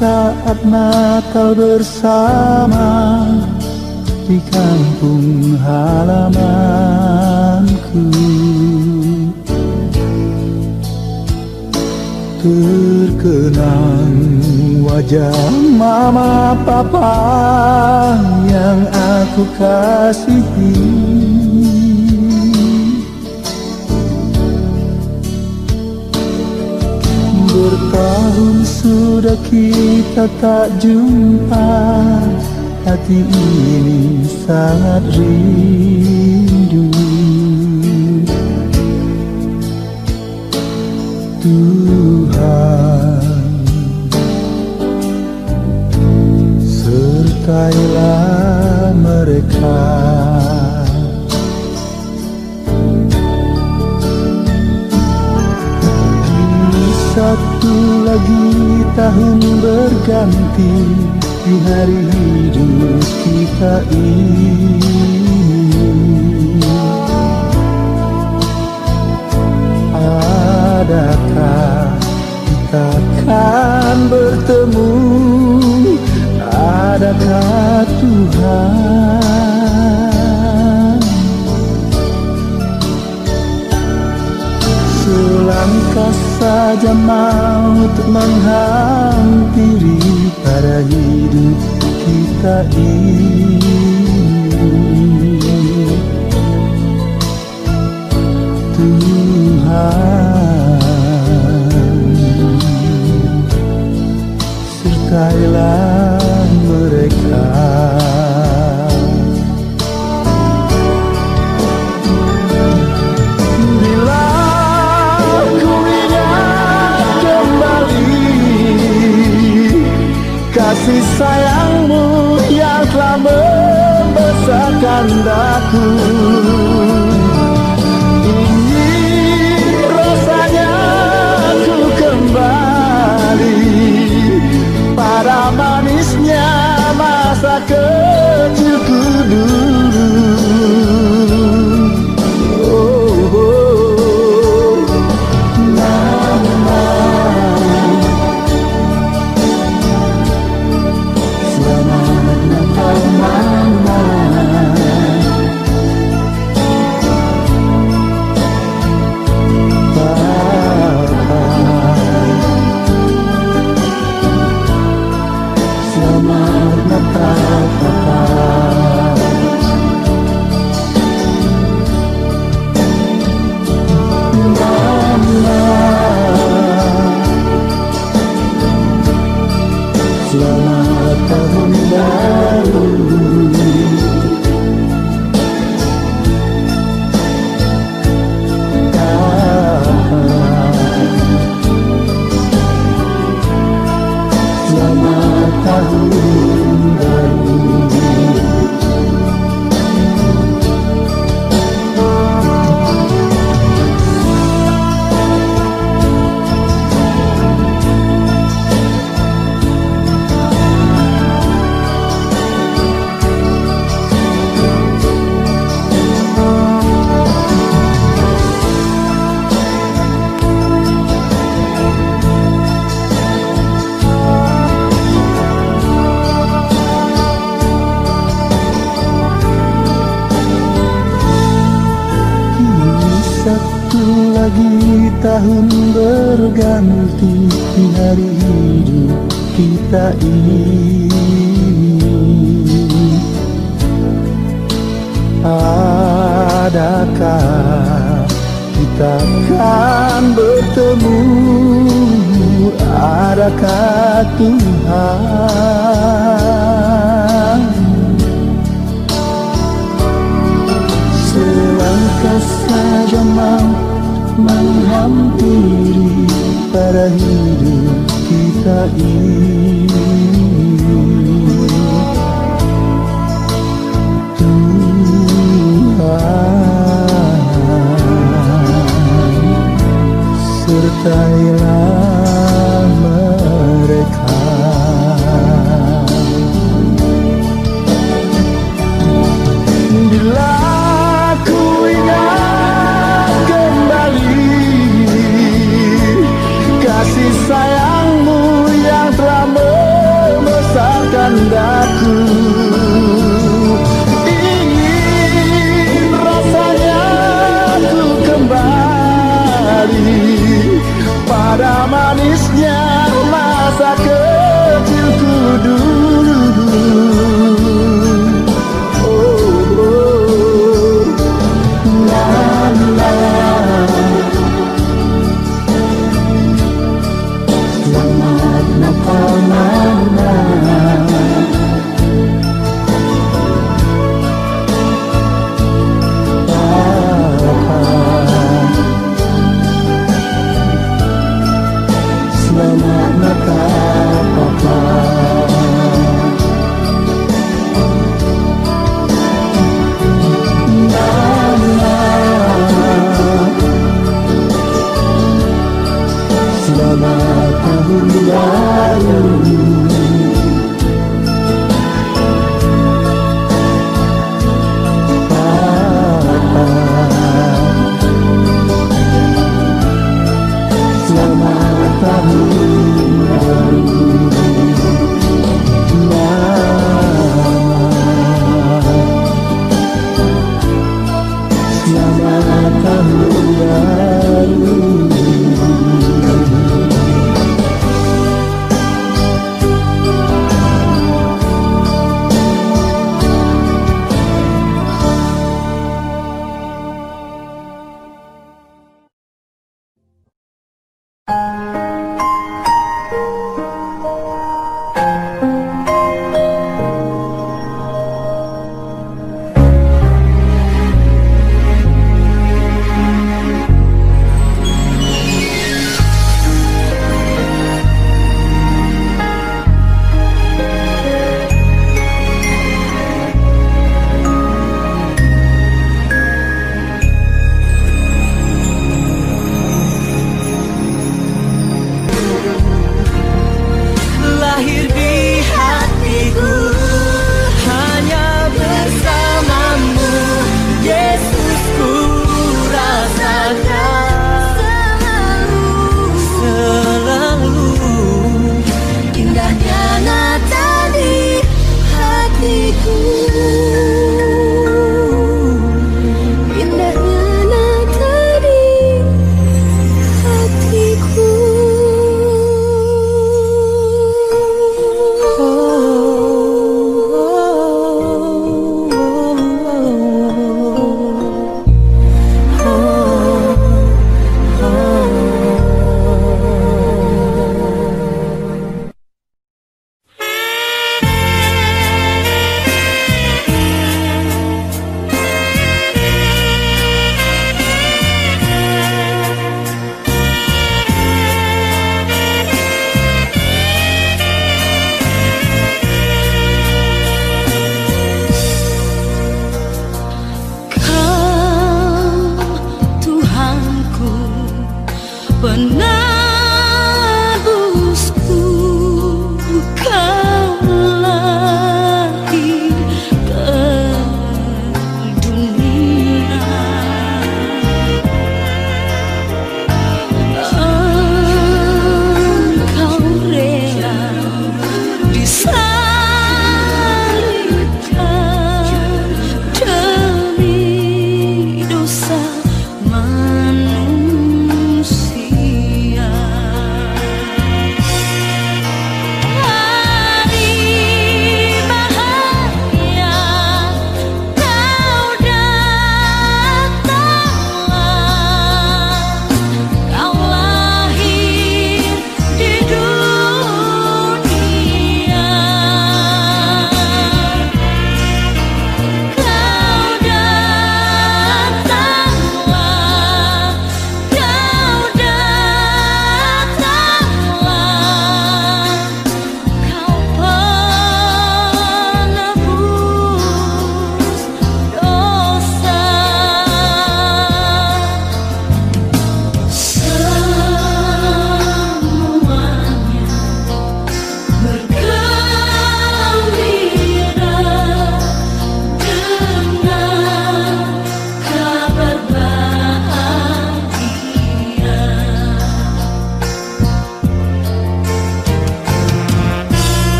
saat Natal bersama di kampung halamanku. Terkenang wajah mama papa yang aku kasihi Bertahun sudah kita tak jumpa. Hati ini sangat rindu. Tuhan Sertailah mereka Satu lagi tahun berganti Di hari hidup kita ini. Adakah kita akan bertemu? Adakah Tuhan saja maut menghampiri pada hidup kita ini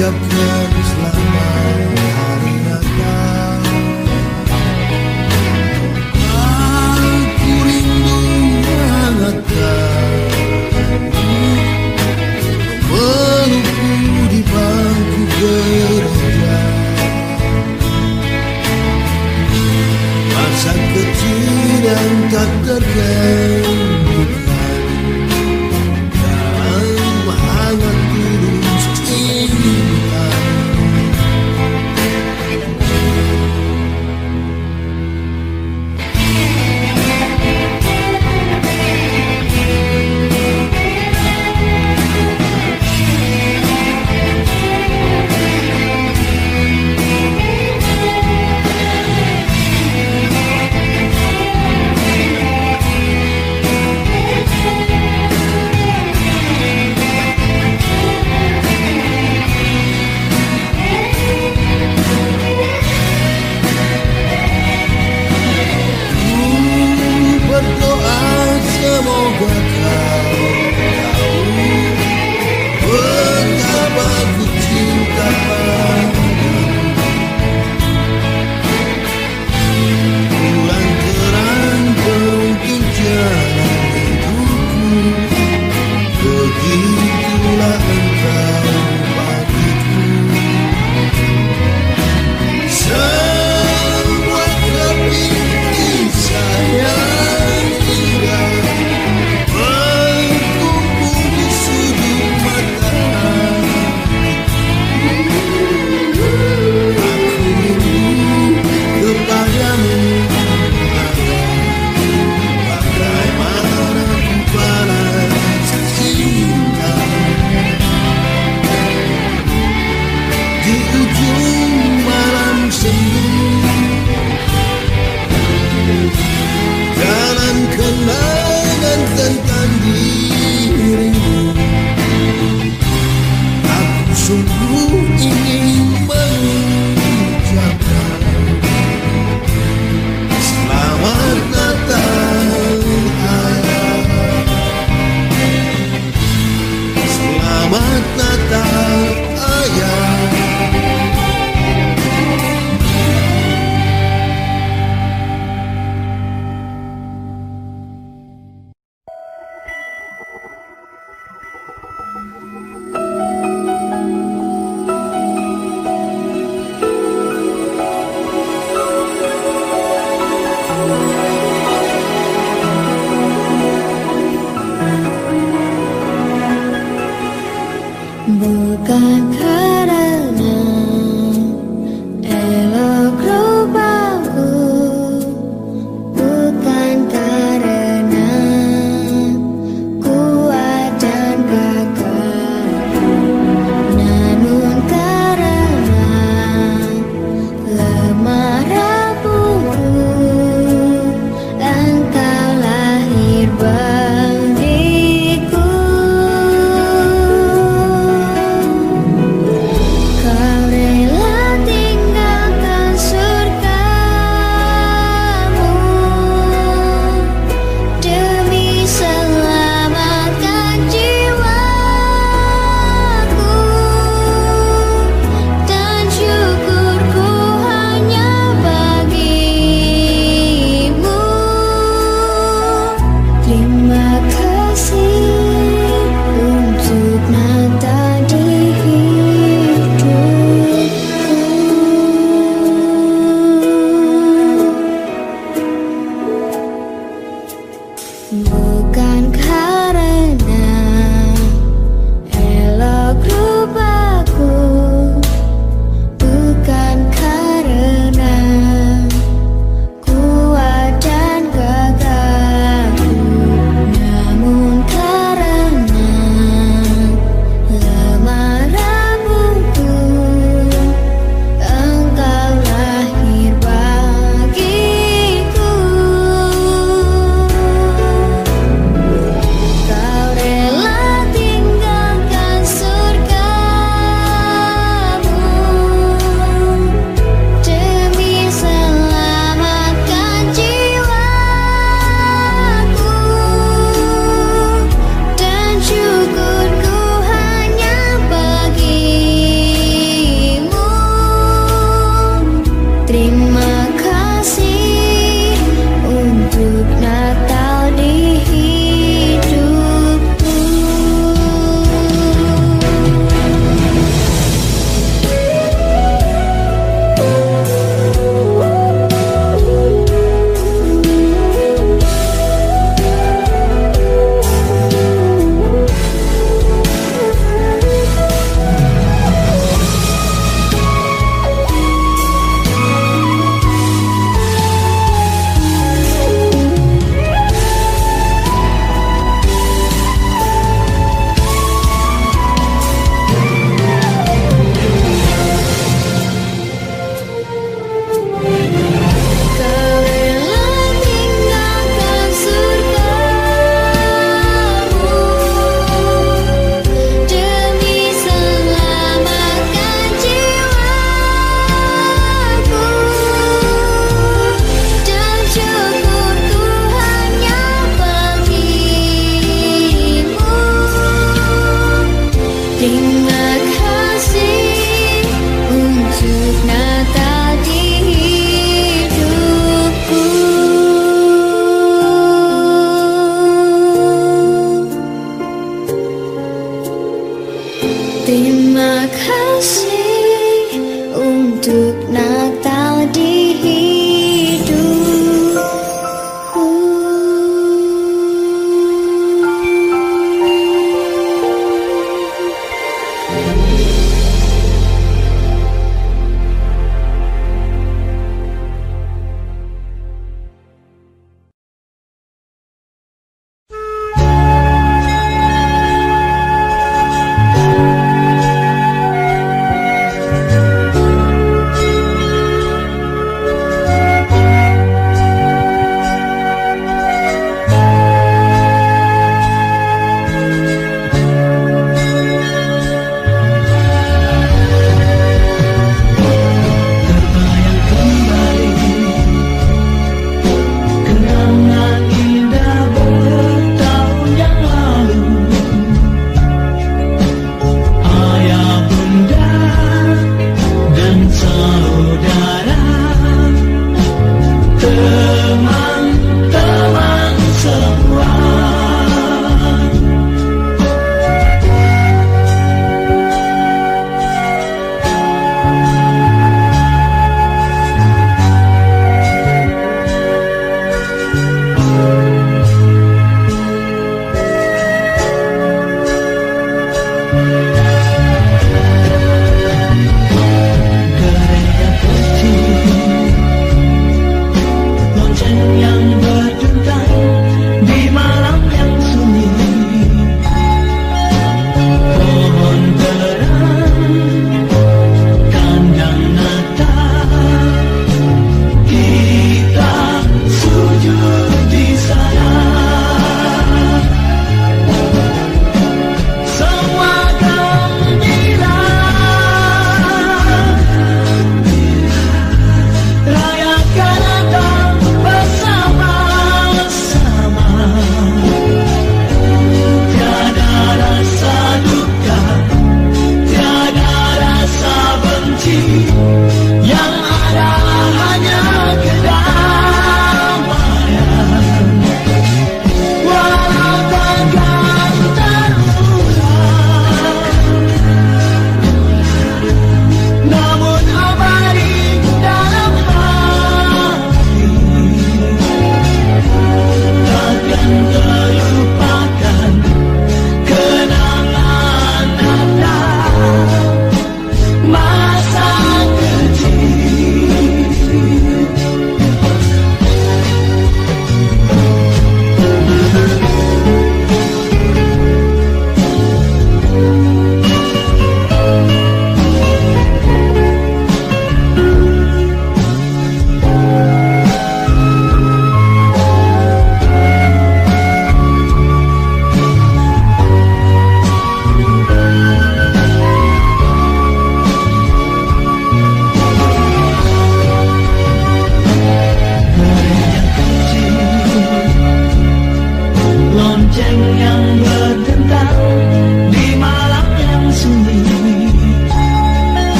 up there